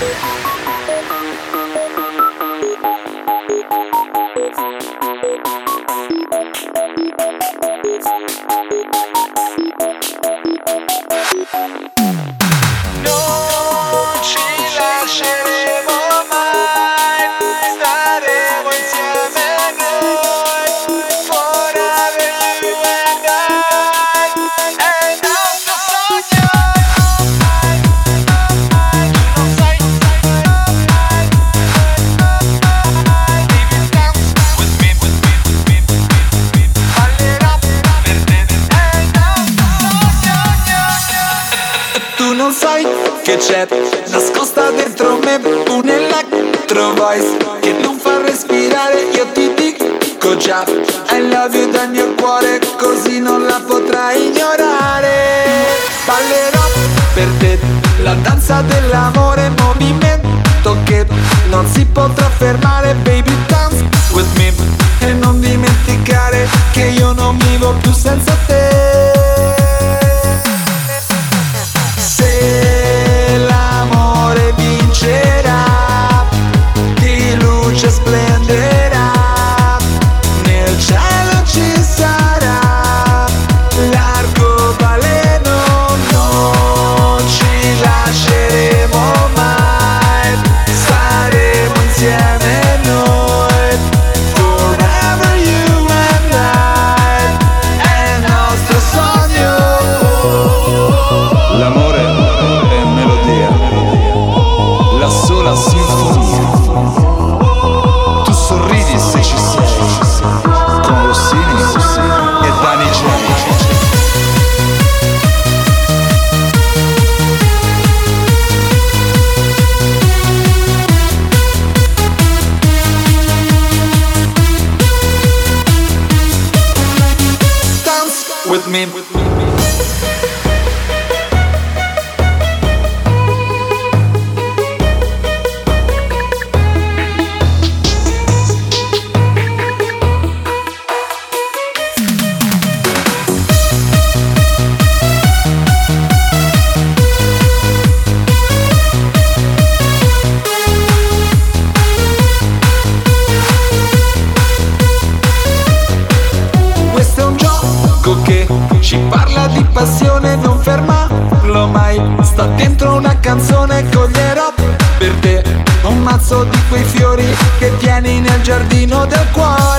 Thank you. che c'è nascosta dentro me un electrovice che non fa respirare. Io ti dico già I love you dal mio cuore così non la potrai ignorare. Ballerò per te la danza dell'amore movimento che non si potrà fermare. Baby dance with me e non dimenticare che io non vivo più senza te passione non fermarlo mai. Sta dentro una canzone coglierò per te Un mazzo di quei fiori che tieni nel giardino del cuore.